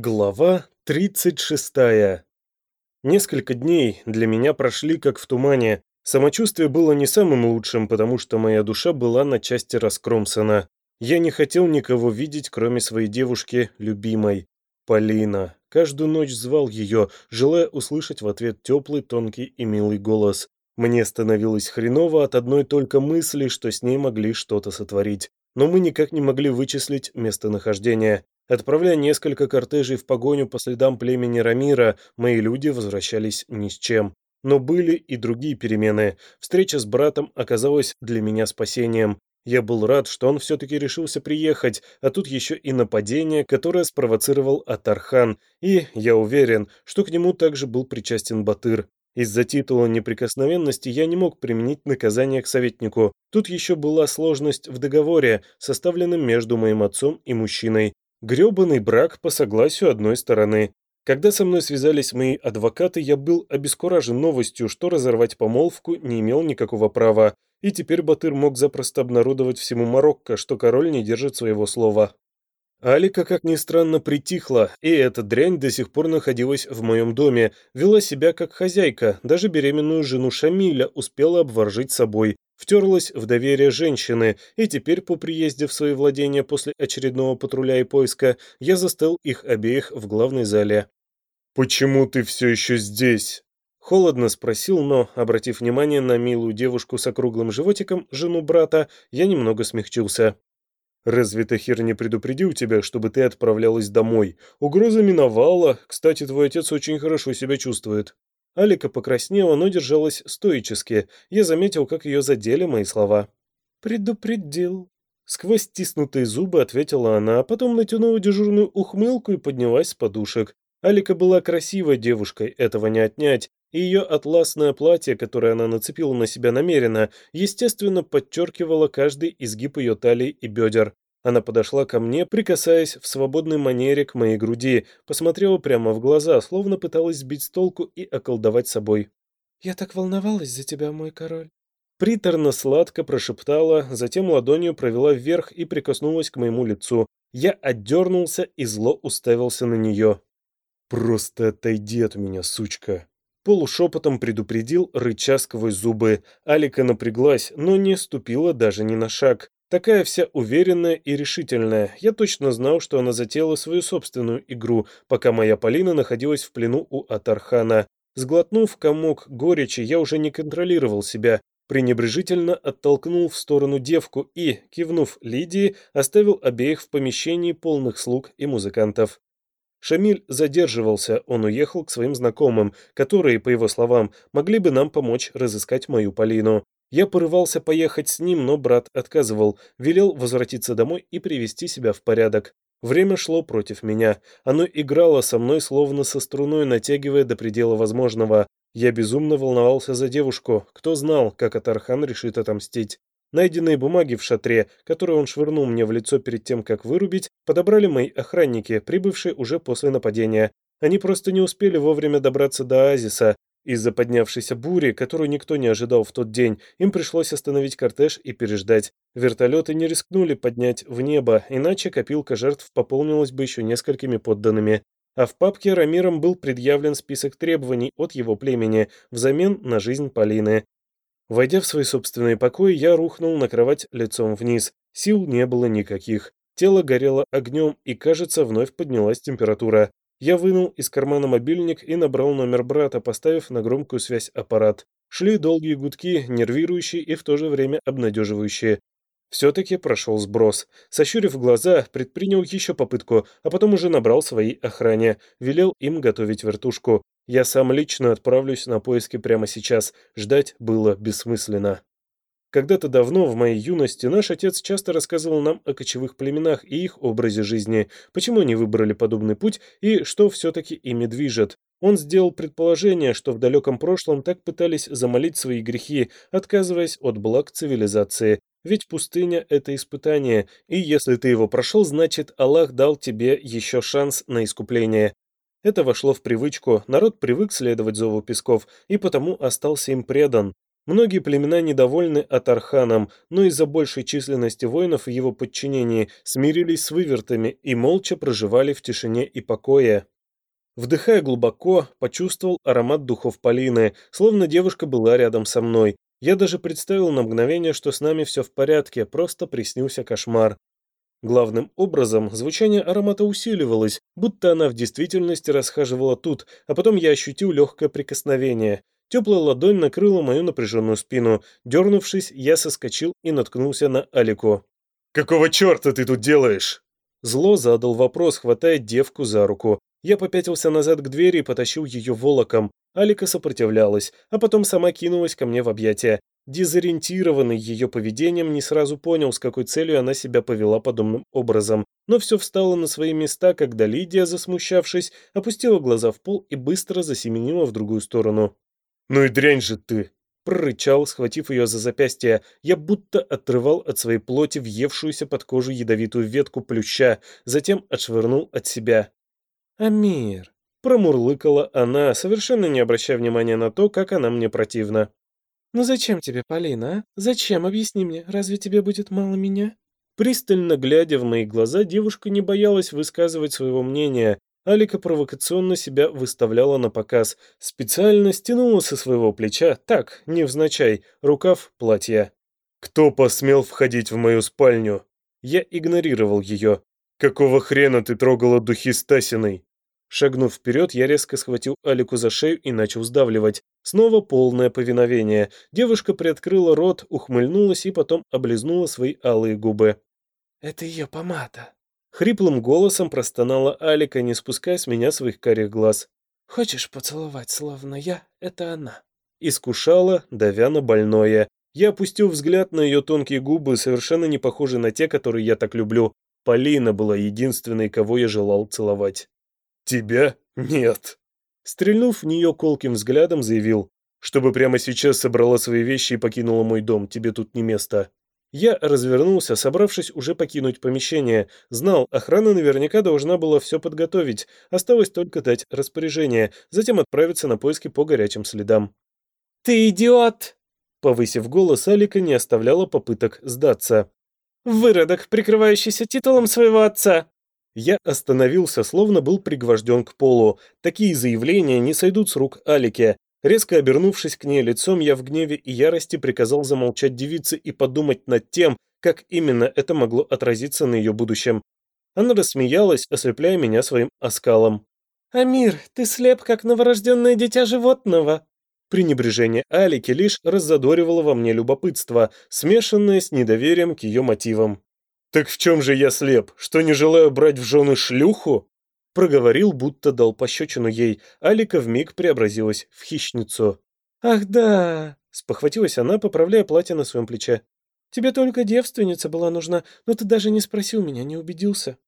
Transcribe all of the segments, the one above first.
Глава 36. Несколько дней для меня прошли как в тумане. Самочувствие было не самым лучшим, потому что моя душа была на части раскромсана. Я не хотел никого видеть, кроме своей девушки, любимой. Полина. Каждую ночь звал ее, желая услышать в ответ теплый, тонкий и милый голос. Мне становилось хреново от одной только мысли, что с ней могли что-то сотворить. Но мы никак не могли вычислить местонахождение. Отправляя несколько кортежей в погоню по следам племени Рамира, мои люди возвращались ни с чем. Но были и другие перемены. Встреча с братом оказалась для меня спасением. Я был рад, что он все-таки решился приехать, а тут еще и нападение, которое спровоцировал Атархан, и я уверен, что к нему также был причастен Батыр. Из-за титула неприкосновенности я не мог применить наказание к советнику. Тут еще была сложность в договоре, составленном между моим отцом и мужчиной. Грёбаный брак по согласию одной стороны. Когда со мной связались мои адвокаты, я был обескуражен новостью, что разорвать помолвку не имел никакого права, и теперь Батыр мог запросто обнародовать всему Марокко, что король не держит своего слова. Алика, как ни странно, притихла, и эта дрянь до сих пор находилась в моем доме, вела себя как хозяйка, даже беременную жену Шамиля успела обворжить собой, втерлась в доверие женщины, и теперь по приезде в свои владения после очередного патруля и поиска я застал их обеих в главной зале. «Почему ты все еще здесь?» Холодно спросил, но, обратив внимание на милую девушку с округлым животиком, жену брата, я немного смягчился. «Разве Тахир не предупредил тебя, чтобы ты отправлялась домой? Угроза миновала. Кстати, твой отец очень хорошо себя чувствует». Алика покраснела, но держалась стоически. Я заметил, как ее задели мои слова. «Предупредил». Сквозь стиснутые зубы ответила она, а потом натянула дежурную ухмылку и поднялась с подушек. Алика была красивой девушкой, этого не отнять, и ее атласное платье, которое она нацепила на себя намеренно, естественно, подчеркивало каждый изгиб ее талии и бедер. Она подошла ко мне, прикасаясь в свободной манере к моей груди, посмотрела прямо в глаза, словно пыталась сбить с толку и околдовать собой. «Я так волновалась за тебя, мой король». Приторно-сладко прошептала, затем ладонью провела вверх и прикоснулась к моему лицу. Я отдернулся и зло уставился на нее. «Просто отойди от меня, сучка!» Полушепотом предупредил, рыча сквозь зубы. Алика напряглась, но не ступила даже ни на шаг. Такая вся уверенная и решительная. Я точно знал, что она затеяла свою собственную игру, пока моя Полина находилась в плену у Атархана. Сглотнув комок горечи, я уже не контролировал себя, пренебрежительно оттолкнул в сторону девку и, кивнув Лидии, оставил обеих в помещении полных слуг и музыкантов. Шамиль задерживался, он уехал к своим знакомым, которые, по его словам, могли бы нам помочь разыскать мою Полину. Я порывался поехать с ним, но брат отказывал, велел возвратиться домой и привести себя в порядок. Время шло против меня. Оно играло со мной, словно со струной, натягивая до предела возможного. Я безумно волновался за девушку. Кто знал, как Атархан решит отомстить. Найденные бумаги в шатре, которые он швырнул мне в лицо перед тем, как вырубить, подобрали мои охранники, прибывшие уже после нападения. Они просто не успели вовремя добраться до оазиса, из-за поднявшейся бури, которую никто не ожидал в тот день, им пришлось остановить кортеж и переждать. Вертолеты не рискнули поднять в небо, иначе копилка жертв пополнилась бы еще несколькими подданными. А в папке Рамиром был предъявлен список требований от его племени взамен на жизнь Полины. Войдя в свои собственные покои, я рухнул на кровать лицом вниз. Сил не было никаких. Тело горело огнем, и, кажется, вновь поднялась температура. Я вынул из кармана мобильник и набрал номер брата, поставив на громкую связь аппарат. Шли долгие гудки, нервирующие и в то же время обнадеживающие. Все-таки прошел сброс. Сощурив глаза, предпринял еще попытку, а потом уже набрал своей охране. Велел им готовить вертушку. Я сам лично отправлюсь на поиски прямо сейчас. Ждать было бессмысленно. Когда-то давно, в моей юности, наш отец часто рассказывал нам о кочевых племенах и их образе жизни, почему они выбрали подобный путь и что все-таки ими движет. Он сделал предположение, что в далеком прошлом так пытались замолить свои грехи, отказываясь от благ цивилизации. Ведь пустыня – это испытание, и если ты его прошел, значит Аллах дал тебе еще шанс на искупление. Это вошло в привычку, народ привык следовать зову песков и потому остался им предан. Многие племена недовольны Атарханом, но из-за большей численности воинов в его подчинении смирились с вывертами и молча проживали в тишине и покое. Вдыхая глубоко, почувствовал аромат духов Полины, словно девушка была рядом со мной. Я даже представил на мгновение, что с нами все в порядке, просто приснился кошмар. Главным образом, звучание аромата усиливалось, будто она в действительности расхаживала тут, а потом я ощутил легкое прикосновение. Теплая ладонь накрыла мою напряженную спину. Дернувшись, я соскочил и наткнулся на Алику. «Какого черта ты тут делаешь?» Зло задал вопрос, хватая девку за руку. Я попятился назад к двери и потащил ее волоком. Алика сопротивлялась, а потом сама кинулась ко мне в объятия. Дезориентированный ее поведением, не сразу понял, с какой целью она себя повела подобным образом. Но все встало на свои места, когда Лидия, засмущавшись, опустила глаза в пол и быстро засеменила в другую сторону. «Ну и дрянь же ты!» прорычал, схватив ее за запястье. Я будто отрывал от своей плоти въевшуюся под кожу ядовитую ветку плюща, затем отшвырнул от себя. «Амир!» — промурлыкала она, совершенно не обращая внимания на то, как она мне противна. «Ну зачем тебе, Полина, а? Зачем? Объясни мне, разве тебе будет мало меня?» Пристально глядя в мои глаза, девушка не боялась высказывать своего мнения. Алика провокационно себя выставляла на показ, специально стянула со своего плеча, так, невзначай, рукав платья. «Кто посмел входить в мою спальню?» Я игнорировал ее. «Какого хрена ты трогала духи Стасиной?» Шагнув вперед, я резко схватил Алику за шею и начал сдавливать. Снова полное повиновение. Девушка приоткрыла рот, ухмыльнулась и потом облизнула свои алые губы. «Это ее помада». Хриплым голосом простонала Алика, не спуская с меня своих карих глаз. «Хочешь поцеловать, словно я? Это она». Искушала, давя на больное. Я опустил взгляд на ее тонкие губы, совершенно не похожие на те, которые я так люблю. Полина была единственной, кого я желал целовать. «Тебя? Нет!» Стрельнув в нее колким взглядом, заявил, «Чтобы прямо сейчас собрала свои вещи и покинула мой дом, тебе тут не место». Я развернулся, собравшись уже покинуть помещение. Знал, охрана наверняка должна была все подготовить, осталось только дать распоряжение, затем отправиться на поиски по горячим следам. «Ты идиот!» Повысив голос, Алика не оставляла попыток сдаться. «Выродок, прикрывающийся титулом своего отца! Я остановился, словно был пригвожден к полу. Такие заявления не сойдут с рук Алике. Резко обернувшись к ней лицом, я в гневе и ярости приказал замолчать девице и подумать над тем, как именно это могло отразиться на ее будущем. Она рассмеялась, ослепляя меня своим оскалом. «Амир, ты слеп, как новорожденное дитя животного!» Пренебрежение Алики лишь раззадоривало во мне любопытство, смешанное с недоверием к ее мотивам. «Так в чем же я слеп? Что не желаю брать в жены шлюху?» Проговорил, будто дал пощечину ей. Алика вмиг преобразилась в хищницу. «Ах да!» — спохватилась она, поправляя платье на своем плече. «Тебе только девственница была нужна, но ты даже не спросил меня, не убедился».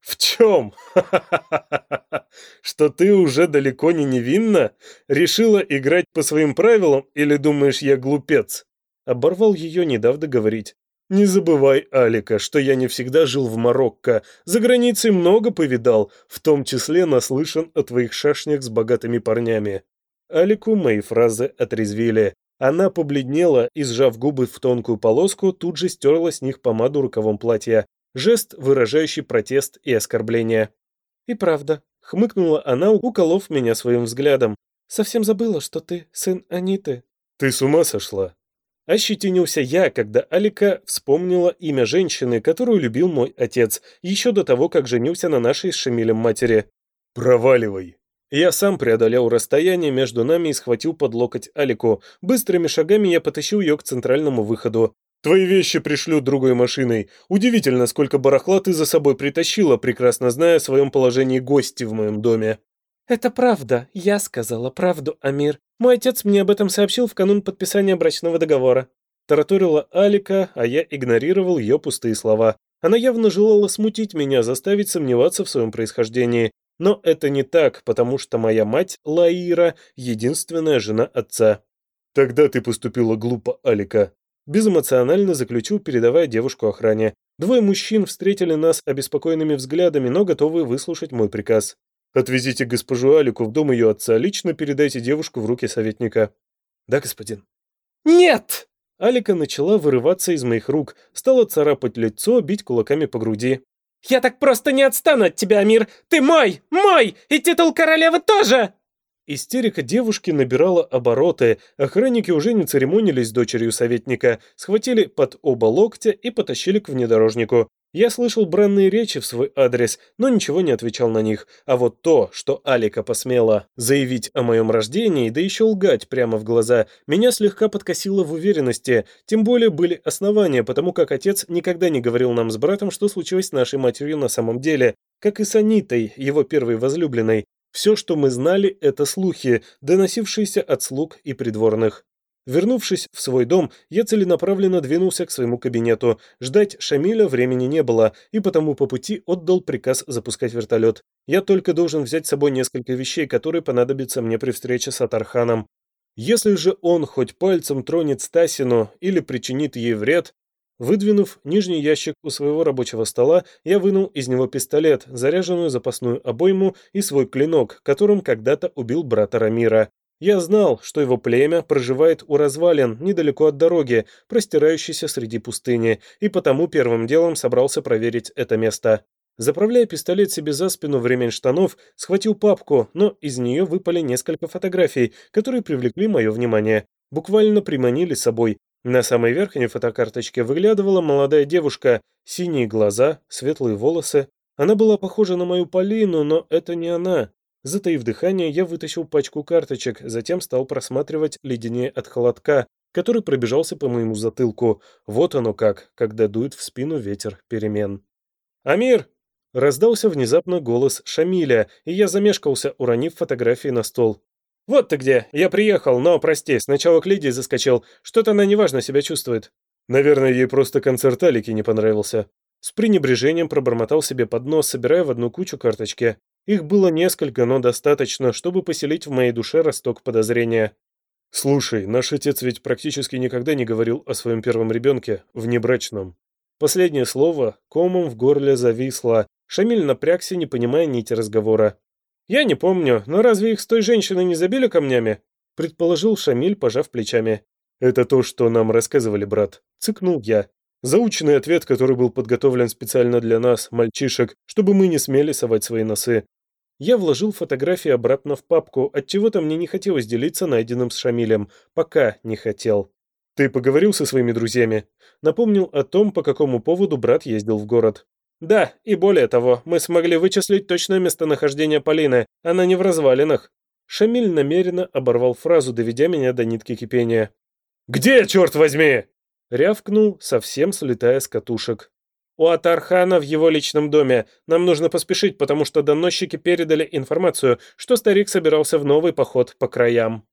«В чем? Что ты уже далеко не невинна? Решила играть по своим правилам или думаешь, я глупец?» Оборвал ее, не дав договорить. Не забывай, Алика, что я не всегда жил в Марокко. За границей много повидал, в том числе наслышан о твоих шашнях с богатыми парнями. Алику мои фразы отрезвили. Она побледнела и, сжав губы в тонкую полоску, тут же стерла с них помаду рукавом платья. Жест, выражающий протест и оскорбление. «И правда», — хмыкнула она, уколов меня своим взглядом. «Совсем забыла, что ты сын Аниты». «Ты с ума сошла?» Ощетинился я, когда Алика вспомнила имя женщины, которую любил мой отец, еще до того, как женился на нашей с Шамилем матери. «Проваливай!» Я сам преодолел расстояние между нами и схватил под локоть Алику. Быстрыми шагами я потащил ее к центральному выходу. «Твои вещи пришлют другой машиной. Удивительно, сколько барахла ты за собой притащила, прекрасно зная о своем положении гости в моем доме». «Это правда. Я сказала правду, Амир. Мой отец мне об этом сообщил в канун подписания брачного договора. Тараторила Алика, а я игнорировал ее пустые слова. Она явно желала смутить меня, заставить сомневаться в своем происхождении. Но это не так, потому что моя мать, Лаира, единственная жена отца. «Тогда ты поступила глупо, Алика», – безэмоционально заключил, передавая девушку охране. Двое мужчин встретили нас обеспокоенными взглядами, но готовы выслушать мой приказ. Отвезите госпожу Алику в дом ее отца, лично передайте девушку в руки советника. Да, господин. Нет!» Алика начала вырываться из моих рук, стала царапать лицо, бить кулаками по груди. «Я так просто не отстану от тебя, Амир! Ты мой! Мой! И титул королевы тоже!» Истерика девушки набирала обороты, охранники уже не церемонились с дочерью советника, схватили под оба локтя и потащили к внедорожнику. Я слышал бранные речи в свой адрес, но ничего не отвечал на них. А вот то, что Алика посмела заявить о моем рождении, да еще лгать прямо в глаза, меня слегка подкосило в уверенности. Тем более были основания, потому как отец никогда не говорил нам с братом, что случилось с нашей матерью на самом деле. Как и с Анитой, его первой возлюбленной. Все, что мы знали, это слухи, доносившиеся от слуг и придворных. Вернувшись в свой дом, я целенаправленно двинулся к своему кабинету. Ждать Шамиля времени не было, и потому по пути отдал приказ запускать вертолет. Я только должен взять с собой несколько вещей, которые понадобятся мне при встрече с Атарханом. Если же он хоть пальцем тронет Стасину или причинит ей вред, Выдвинув нижний ящик у своего рабочего стола, я вынул из него пистолет, заряженную запасную обойму и свой клинок, которым когда-то убил брата Рамира. Я знал, что его племя проживает у развалин, недалеко от дороги, простирающейся среди пустыни, и потому первым делом собрался проверить это место. Заправляя пистолет себе за спину в ремень штанов, схватил папку, но из нее выпали несколько фотографий, которые привлекли мое внимание. Буквально приманили собой, на самой верхней фотокарточке выглядывала молодая девушка, синие глаза, светлые волосы. Она была похожа на мою Полину, но это не она. Затаив дыхание, я вытащил пачку карточек, затем стал просматривать леденее от холодка, который пробежался по моему затылку. Вот оно как, когда дует в спину ветер перемен. «Амир!» Раздался внезапно голос Шамиля, и я замешкался, уронив фотографии на стол. «Вот ты где! Я приехал, но, прости, сначала к Лидии заскочил. Что-то она неважно себя чувствует». Наверное, ей просто концерт Алики не понравился. С пренебрежением пробормотал себе под нос, собирая в одну кучу карточки. Их было несколько, но достаточно, чтобы поселить в моей душе росток подозрения. «Слушай, наш отец ведь практически никогда не говорил о своем первом ребенке, внебрачном». Последнее слово комом в горле зависло. Шамиль напрягся, не понимая нити разговора. «Я не помню, но разве их с той женщиной не забили камнями?» предположил Шамиль, пожав плечами. «Это то, что нам рассказывали, брат», — цыкнул я. Заученный ответ, который был подготовлен специально для нас, мальчишек, чтобы мы не смели совать свои носы. Я вложил фотографии обратно в папку, отчего-то мне не хотелось делиться найденным с Шамилем. Пока не хотел. «Ты поговорил со своими друзьями?» Напомнил о том, по какому поводу брат ездил в город. Да, и более того, мы смогли вычислить точное местонахождение Полины. Она не в развалинах. Шамиль намеренно оборвал фразу, доведя меня до нитки кипения. «Где, черт возьми?» Рявкнул, совсем слетая с катушек. «У Атархана в его личном доме. Нам нужно поспешить, потому что доносчики передали информацию, что старик собирался в новый поход по краям».